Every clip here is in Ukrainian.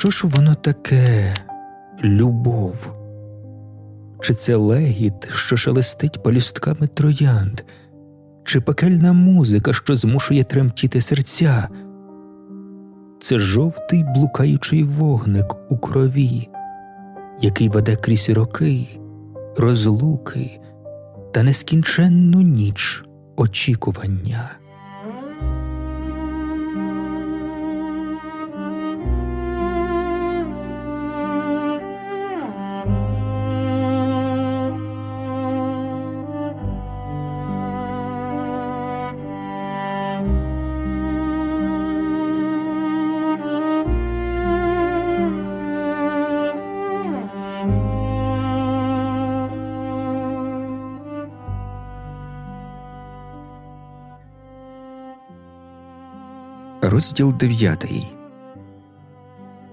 Що ж воно таке любов? Чи це легіт, що шелестить палюстками троянд, чи пекельна музика, що змушує тремтіти серця? Це жовтий блукаючий вогник у крові, який веде крізь роки, розлуки та нескінченну ніч очікування. Розділ дев'ятий.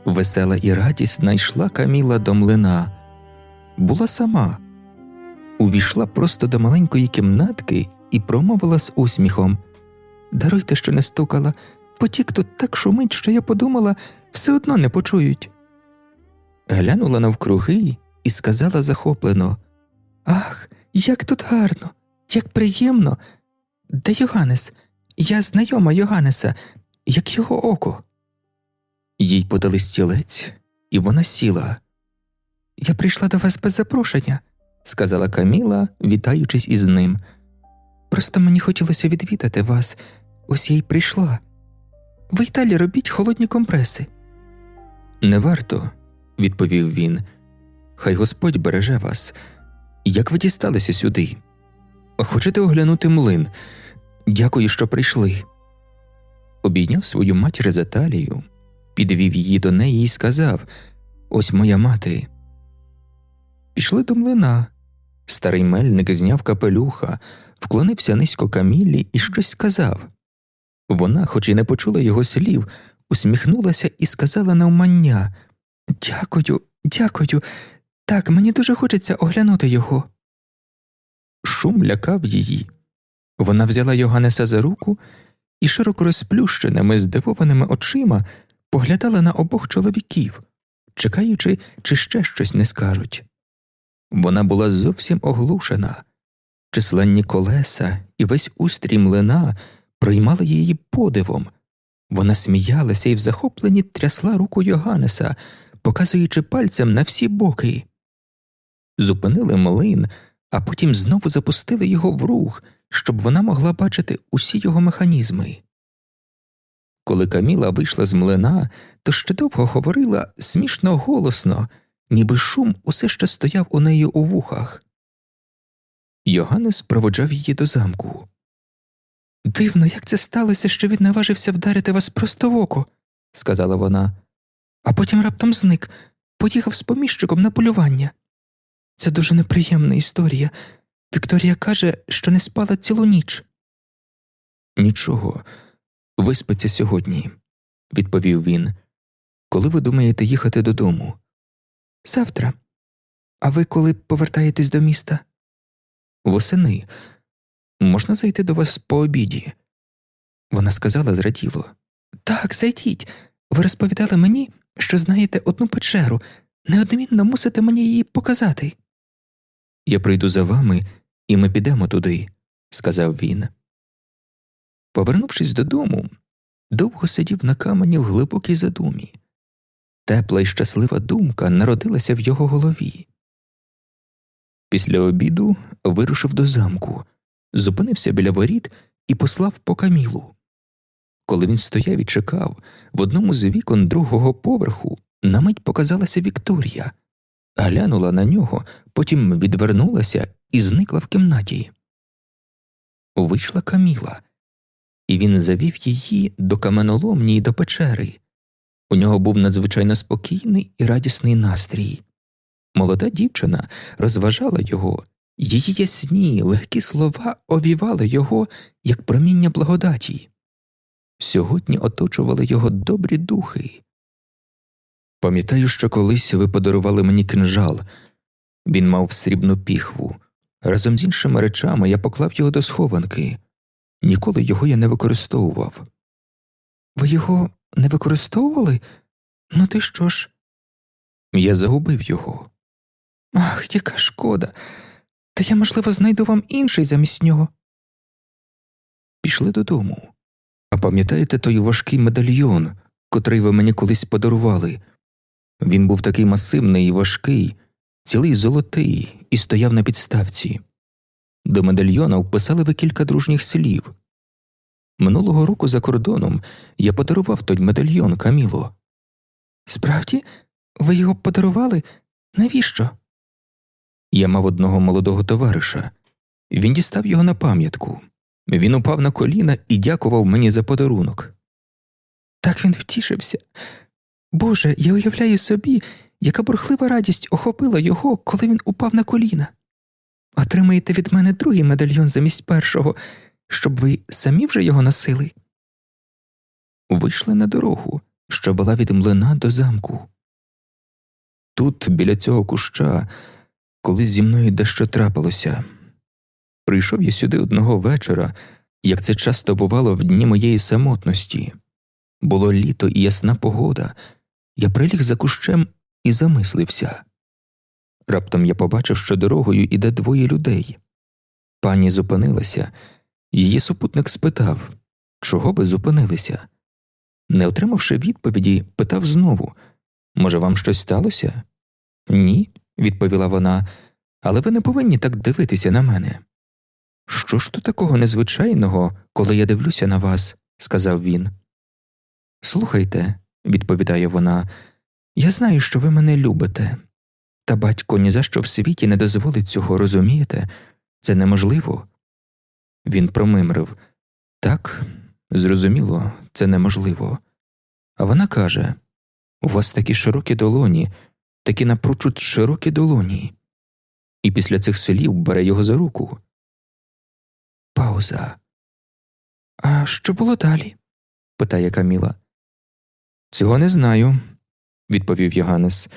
Весела і радісна йшла Каміла до млина. Була сама. Увійшла просто до маленької кімнатки і промовила з усміхом Даруйте, що не стукала, потік тут так шумить, що я подумала, все одно не почують. Глянула навкруги і сказала захоплено Ах, як тут гарно, як приємно. Де Йоганнес? Я знайома Йоганнеса, як його око. Їй подали стілець, і вона сіла. Я прийшла до вас без запрошення, сказала Каміла, вітаючись із ним. Просто мені хотілося відвідати вас, ось я й прийшла. Ви й далі робіть холодні компреси. Не варто, відповів він. Хай Господь береже вас. Як ви дісталися сюди? Хочете оглянути млин? Дякую, що прийшли обійняв свою матір за талію, підвів її до неї і сказав Ось моя мати. Пішли до млина. Старий мельник зняв капелюха, вклонився низько камілі і щось сказав. Вона, хоч і не почула його слів, усміхнулася і сказала навмання Дякую, дякую, так мені дуже хочеться оглянути його. Шум лякав її. Вона взяла Йоганнеса за руку і широко розплющеними, здивованими очима поглядала на обох чоловіків, чекаючи, чи ще щось не скажуть. Вона була зовсім оглушена, численні колеса і весь устрій млина приймали її подивом. Вона сміялася і в захопленні трясла руку Йоганнеса, показуючи пальцем на всі боки. Зупинили млин, а потім знову запустили його в рух щоб вона могла бачити усі його механізми. Коли Каміла вийшла з млина, то ще довго говорила смішно голосно, ніби шум усе ще стояв у неї у вухах. Йоганнес проводжав її до замку. Дивно, як це сталося, що він наважився вдарити вас просто в око, сказала вона, а потім раптом зник, поїхав з поміщиком на полювання. Це дуже неприємна історія, Вікторія каже, що не спала цілу ніч. Нічого, виспиться сьогодні, відповів він. Коли ви думаєте їхати додому? Завтра. А ви коли повертаєтесь до міста? Восени. Можна зайти до вас по обіді? Вона сказала зраділо. Так, зайдіть. Ви розповідали мені, що знаєте одну печеру, неодмінно мусите мені її показати. Я прийду за вами, і ми підемо туди, сказав він. Повернувшись додому, довго сидів на камені в глибокій задумі. Тепла й щаслива думка народилася в його голові. Після обіду вирушив до замку, зупинився біля воріт і послав по камілу. Коли він стояв і чекав, в одному з вікон другого поверху на мить показалася Вікторія глянула на нього, потім відвернулася і зникла в кімнаті. Вийшла Каміла, і він завів її до каменоломні й до печери. У нього був надзвичайно спокійний і радісний настрій. Молода дівчина розважала його, її ясні, легкі слова овівали його, як проміння благодаті. Сьогодні оточували його добрі духи, Пам'ятаю, що колись ви подарували мені кинжал, він мав срібну піхву. Разом з іншими речами я поклав його до схованки, ніколи його я не використовував. Ви його не використовували? Ну ти що ж? Я загубив його. Ах, яка шкода. Та я, можливо, знайду вам інший замість нього. Пішли додому. А пам'ятаєте той важкий медальйон, котрий ви мені колись подарували? Він був такий масивний і важкий, цілий золотий, і стояв на підставці. До медальйона вписали ви кілька дружніх слів. Минулого року за кордоном я подарував той медальйон Каміло. Справді, ви його подарували? Навіщо? Я мав одного молодого товариша. Він дістав його на пам'ятку. Він упав на коліна і дякував мені за подарунок. Так він втішився. Боже, я уявляю собі, яка бурхлива радість охопила його, коли він упав на коліна. Отримаєте від мене другий медальйон замість першого, щоб ви самі вже його носили. Вийшли на дорогу, що була від млина до замку. Тут, біля цього куща, колись зі мною дещо трапилося. Прийшов я сюди одного вечора, як це часто бувало в дні моєї самотності. Було літо і ясна погода. Я приліг за кущем і замислився. Раптом я побачив, що дорогою іде двоє людей. Пані зупинилася, її супутник спитав чого ви зупинилися? Не отримавши відповіді, питав знову може, вам щось сталося? Ні, відповіла вона, але ви не повинні так дивитися на мене. Що ж тут такого незвичайного, коли я дивлюся на вас? сказав він. Слухайте, відповідає вона, я знаю, що ви мене любите, та батько ні за що в світі не дозволить цього, розумієте? Це неможливо. Він промимрив так, зрозуміло, це неможливо. А вона каже У вас такі широкі долоні, такі напрочуд широкі долоні. І після цих слів бере його за руку. Пауза. А що було далі? питає Каміла. Цього не знаю, відповів Йоганнес.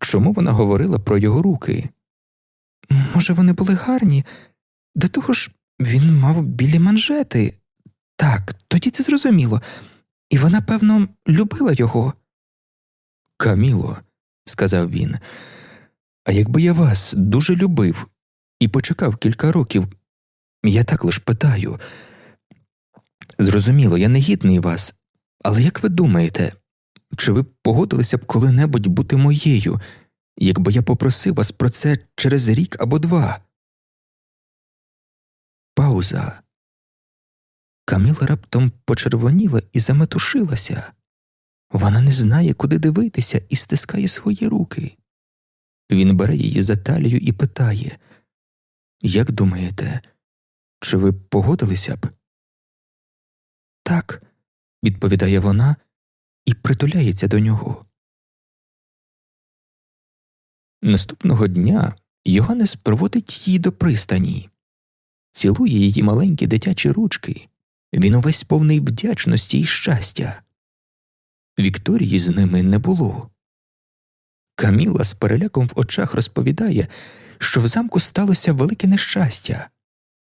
Чому вона говорила про його руки? Може, вони були гарні? До того ж, він мав білі манжети. Так, тоді це зрозуміло. І вона, певно, любила його. Каміло, сказав він, а якби я вас дуже любив і почекав кілька років, я так лиш питаю. Зрозуміло, я не гідний вас, але як ви думаєте, чи ви погодилися б коли-небудь бути моєю, якби я попросив вас про це через рік або два? Пауза. Каміла раптом почервоніла і заметушилася. Вона не знає, куди дивитися, і стискає свої руки. Він бере її за талію і питає Як думаєте, чи ви погодилися б? Так, відповідає вона і притуляється до нього. Наступного дня Йоганнес проводить її до пристані, цілує її маленькі дитячі ручки, він увесь повний вдячності і щастя. Вікторії з ними не було. Каміла з переляком в очах розповідає, що в замку сталося велике нещастя.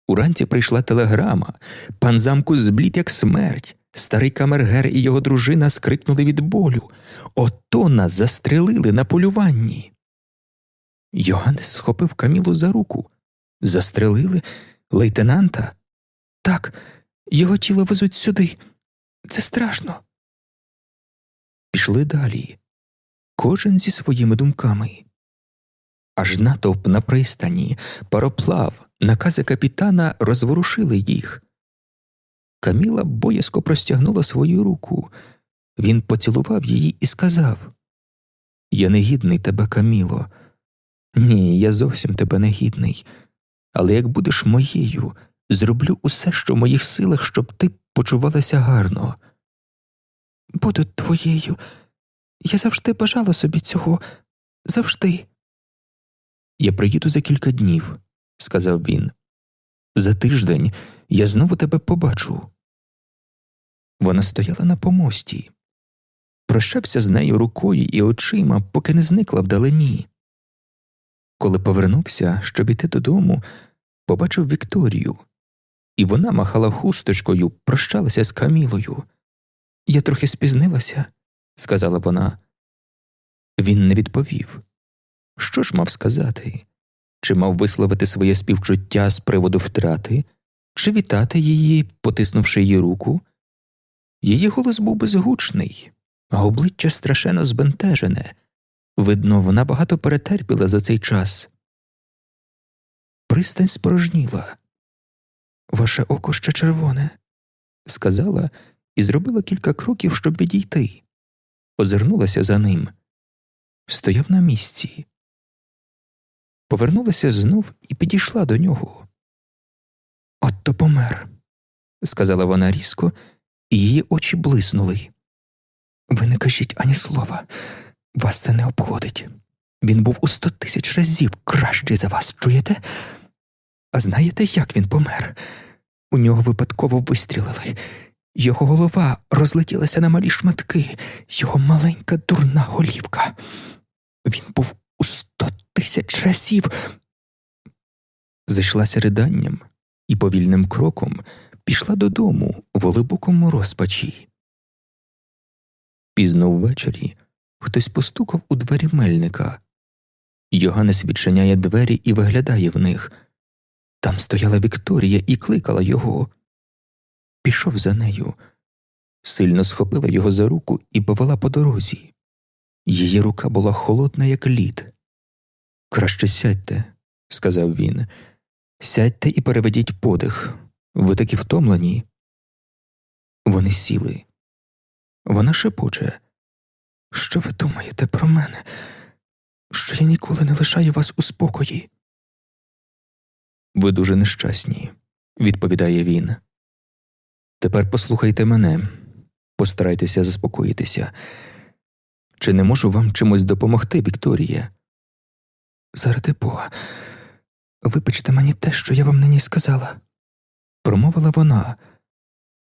Уранці прийшла телеграма, пан замку зблід, як смерть, старий камергер і його дружина скрикнули від болю. Ото нас застрелили на полюванні. Йоганнес схопив Камілу за руку. Застрелили лейтенанта? Так, його тіло везуть сюди. Це страшно. Пішли далі, кожен зі своїми думками. Аж натовп на пристані, пароплав, накази капітана розворушили їх. Каміла боязко простягнула свою руку. Він поцілував її і сказав Я не гідний тебе, Каміло. Ні, я зовсім тебе не гідний. Але як будеш моєю, зроблю усе, що в моїх силах, щоб ти почувалася гарно. Буду твоєю. Я завжди бажала собі цього, завжди. Я приїду за кілька днів, сказав він. За тиждень я знову тебе побачу. Вона стояла на помості, прощався з нею рукою і очима, поки не зникла вдалині. Коли повернувся, щоб іти додому, побачив Вікторію, і вона махала хусточкою, прощалася з Камілою. Я трохи спізнилася, сказала вона. Він не відповів. Що ж мав сказати? Чи мав висловити своє співчуття з приводу втрати, чи вітати її, потиснувши її руку? Її голос був безгучний, а обличчя страшенно збентежене. Видно, вона багато перетерпіла за цей час. Пристань спорожніла. Ваше око ще червоне, сказала і зробила кілька кроків, щоб відійти. Озирнулася за ним. Стояв на місці. Повернулася знов і підійшла до нього. Отто помер, сказала вона різко, і її очі блиснули. Ви не кажіть ані слова, вас це не обходить. Він був у сто тисяч разів кращий за вас, чуєте? А знаєте, як він помер? У нього випадково вистрілили. Його голова розлетілася на малі шматки, його маленька дурна голівка. Він був у сто тисяч разів. Зайшлася риданням і повільним кроком пішла додому в глибокому розпачі. Пізно ввечері хтось постукав у двері мельника. Йоганнес відчиняє двері і виглядає в них. Там стояла Вікторія і кликала його. Пішов за нею, сильно схопила його за руку і повела по дорозі. Її рука була холодна, як лід. Краще сядьте, сказав він. Сядьте і переведіть подих. Ви такі втомлені. Вони сіли. Вона шепоче. Що ви думаєте про мене? Що я ніколи не лишаю вас у спокої? Ви дуже нещасні, відповідає він. Тепер послухайте мене, постарайтеся заспокоїтися. Чи не можу вам чимось допомогти, Вікторія? Заради Бога, вибачте мені те, що я вам нині сказала, промовила вона.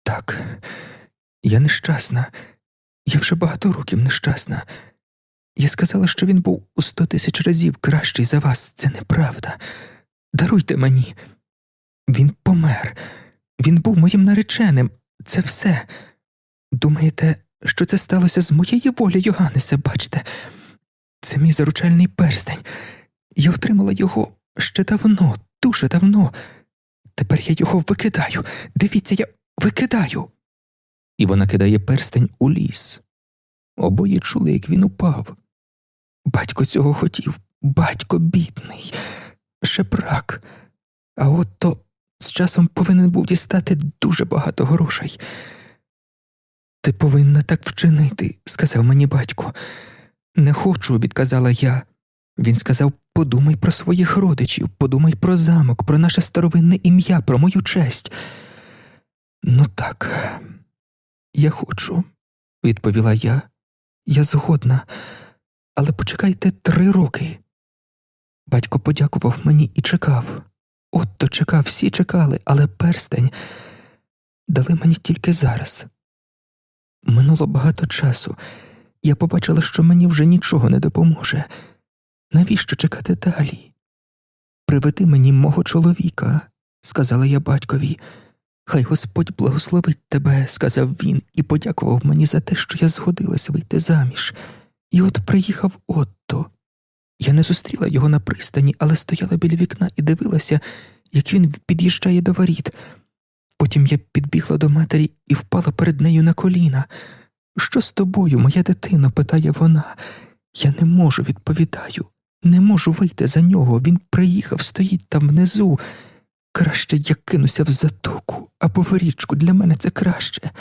Так, я нещасна, я вже багато років нещасна. Я сказала, що він був у сто тисяч разів кращий за вас. Це неправда. Даруйте мені. Він помер, він був моїм нареченим. Це все. Думаєте, що це сталося з моєї волі, Йоганнесе, бачте? Це мій заручальний перстень. Я отримала його ще давно, дуже давно. Тепер я його викидаю. Дивіться, я викидаю. І вона кидає перстень у ліс. Обоє чули, як він упав. Батько цього хотів, батько бідний, шепрак. А от то з часом повинен був дістати дуже багато грошей. Ти повинна так вчинити, сказав мені батько. Не хочу, відказала я. Він сказав подумай про своїх родичів, подумай про замок, про наше старовинне ім'я, про мою честь. Ну так, я хочу, відповіла я. Я згодна, але почекайте три роки. Батько подякував мені і чекав. Отто чекав, всі чекали, але перстень дали мені тільки зараз. Минуло багато часу, я побачила, що мені вже нічого не допоможе. Навіщо чекати далі? Приведи мені мого чоловіка, сказала я батькові. Хай Господь благословить тебе, сказав він, і подякував мені за те, що я згодилась вийти заміж. І от приїхав Отто. Я не зустріла його на пристані, але стояла біля вікна і дивилася, як він під'їжджає до воріт. Потім я підбігла до матері і впала перед нею на коліна. Що з тобою, моя дитино? питає вона. Я не можу, відповідаю, не можу вийти за нього. Він приїхав, стоїть там внизу. Краще я кинуся в затоку або в річку, для мене це краще.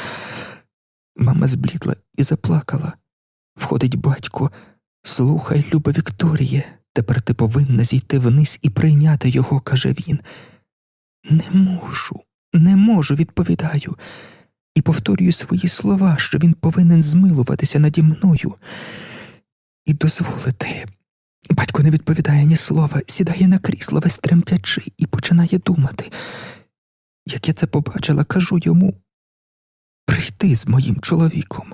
Мама зблідла і заплакала. Входить батько. Слухай, люба Вікторія, тепер ти повинна зійти вниз і прийняти його, каже він. Не можу, не можу, відповідаю, і повторюю свої слова, що він повинен змилуватися наді мною і дозволити. Батько не відповідає ні слова, сідає на крісло весь тремтячи і починає думати. Як я це побачила, кажу йому прийти з моїм чоловіком,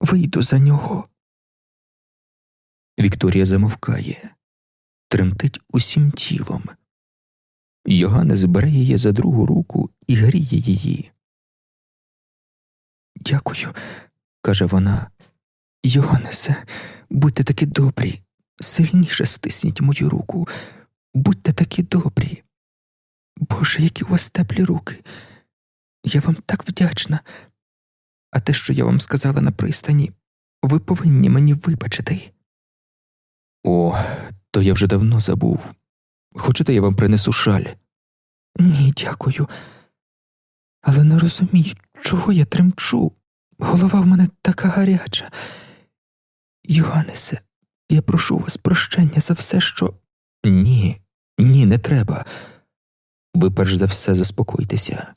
вийду за нього. Вікторія замовкає, тремтить усім тілом. Йоганнес бере її за другу руку і гріє її. Дякую, каже вона. Йоганнесе, будьте такі добрі, сильніше стисніть мою руку, будьте такі добрі. Боже, які у вас теплі руки. Я вам так вдячна. А те, що я вам сказала на пристані, ви повинні мені вибачити. О, то я вже давно забув. Хочете, я вам принесу шаль? Ні, дякую. Але не розумію, чого я тремчу. Голова в мене така гаряча. Йоганнесе, я прошу вас прощення за все, що. Ні, ні, не треба. Ви перш за все заспокойтеся.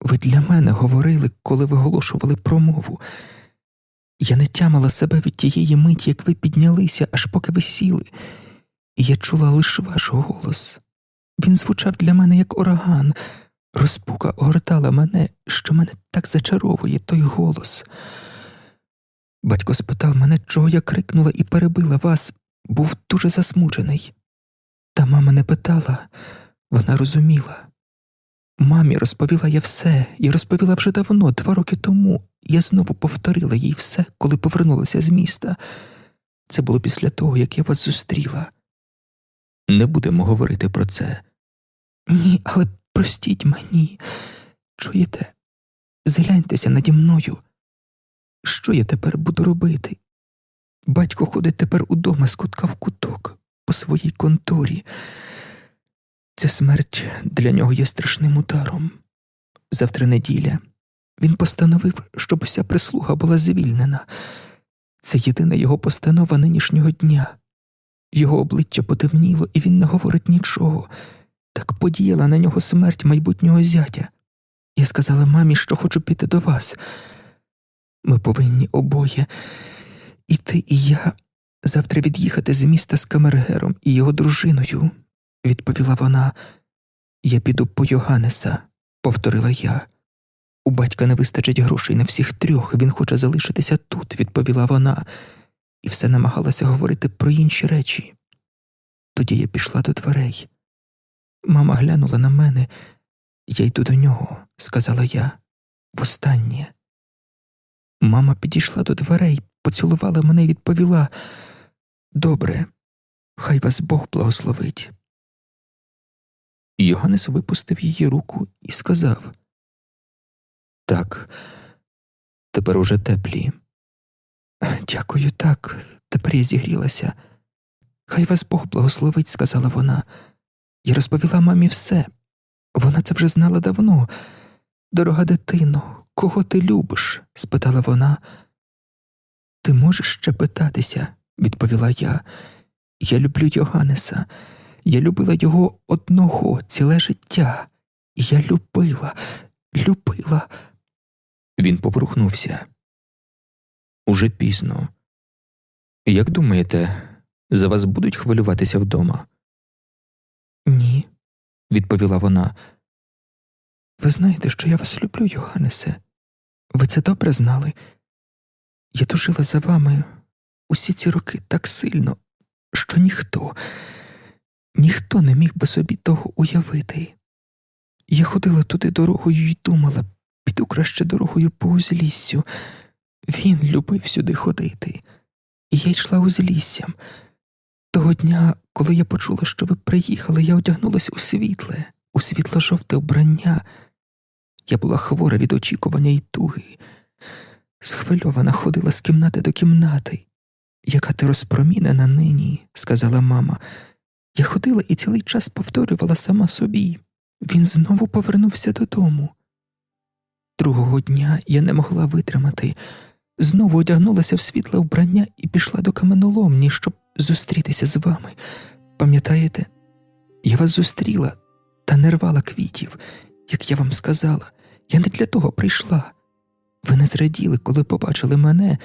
Ви для мене говорили, коли виголошували промову. Я не тямила себе від тієї миті, як ви піднялися, аж поки ви сіли, і я чула лише ваш голос. Він звучав для мене як ураган, розпука огортала мене, що мене так зачаровує той голос. Батько спитав мене, чого я крикнула і перебила вас, був дуже засмучений. Та мама не питала, вона розуміла. Мамі розповіла я все, і розповіла вже давно, два роки тому. Я знову повторила їй все, коли повернулася з міста. Це було після того, як я вас зустріла. Не будемо говорити про це. Ні, але простіть мені. Чуєте? Згляньтеся наді мною. Що я тепер буду робити? Батько ходить тепер удома з кутка в куток, по своїй конторі. Ця смерть для нього є страшним ударом. Завтра неділя. Він постановив, щоб уся прислуга була звільнена. Це єдина його постанова нинішнього дня. Його обличчя потемніло, і він не говорить нічого. Так подіяла на нього смерть майбутнього зятя. Я сказала мамі, що хочу піти до вас. Ми повинні обоє, і ти, і я, завтра від'їхати з міста з камергером і його дружиною, відповіла вона. Я піду по Йоганнеса, повторила я. У батька не вистачить грошей на всіх трьох, він хоче залишитися тут, відповіла вона, і все намагалася говорити про інші речі. Тоді я пішла до дверей. Мама глянула на мене, я йду до нього, сказала я, востаннє. Мама підійшла до дверей, поцілувала мене і відповіла Добре, хай вас Бог благословить. Йоганнес випустив її руку і сказав Так, тепер уже теплі. Дякую, так, тепер я зігрілася. Хай вас Бог благословить, сказала вона. Я розповіла мамі все. Вона це вже знала давно. Дорога дитино, кого ти любиш? спитала вона. Ти можеш ще питатися, відповіла я. Я люблю Йоганнеса. Я любила його одного ціле життя. Я любила, любила. Він поворухнувся. Уже пізно. Як думаєте, за вас будуть хвилюватися вдома? Ні, відповіла вона. Ви знаєте, що я вас люблю, Йоганнесе. Ви це добре знали. Я тужила за вами усі ці роки так сильно, що ніхто, ніхто не міг би собі того уявити. Я ходила туди дорогою і думала, піду краще дорогою по узліссю. Він любив сюди ходити, і я йшла узліссям. Того дня, коли я почула, що ви приїхали, я одягнулась у світле, у світло жовте вбрання. Я була хвора від очікування й туги, схвильована ходила з кімнати до кімнати. Яка ти розпромінена нині, сказала мама. Я ходила і цілий час повторювала сама собі. Він знову повернувся додому. Другого дня я не могла витримати, знову одягнулася в світле вбрання і пішла до каменоломні, щоб зустрітися з вами. Пам'ятаєте, я вас зустріла та не рвала квітів, як я вам сказала, я не для того прийшла. Ви не зраділи, коли побачили мене,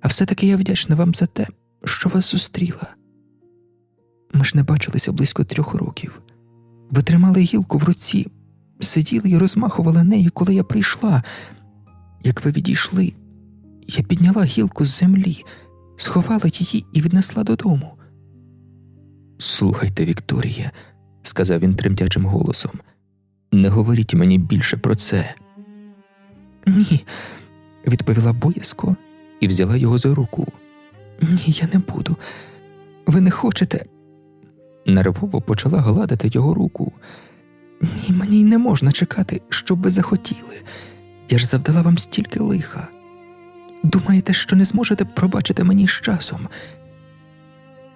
а все-таки я вдячна вам за те, що вас зустріла. Ми ж не бачилися близько трьох років. Ви тримали гілку в руці, сиділи і розмахували нею, коли я прийшла. Як ви відійшли, я підняла гілку з землі, сховала її і віднесла додому. Слухайте, Вікторія, сказав він тремтячим голосом, не говоріть мені більше про це. Ні, відповіла боязко і взяла його за руку. Ні, я не буду. Ви не хочете. Нервово почала гладити його руку. Ні, мені й не можна чекати, щоб ви захотіли. Я ж завдала вам стільки лиха. Думаєте, що не зможете пробачити мені з часом?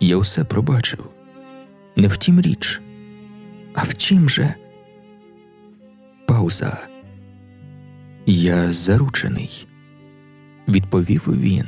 Я все пробачив. Не в тім річ. А в чим же? Пауза. Я заручений, відповів він.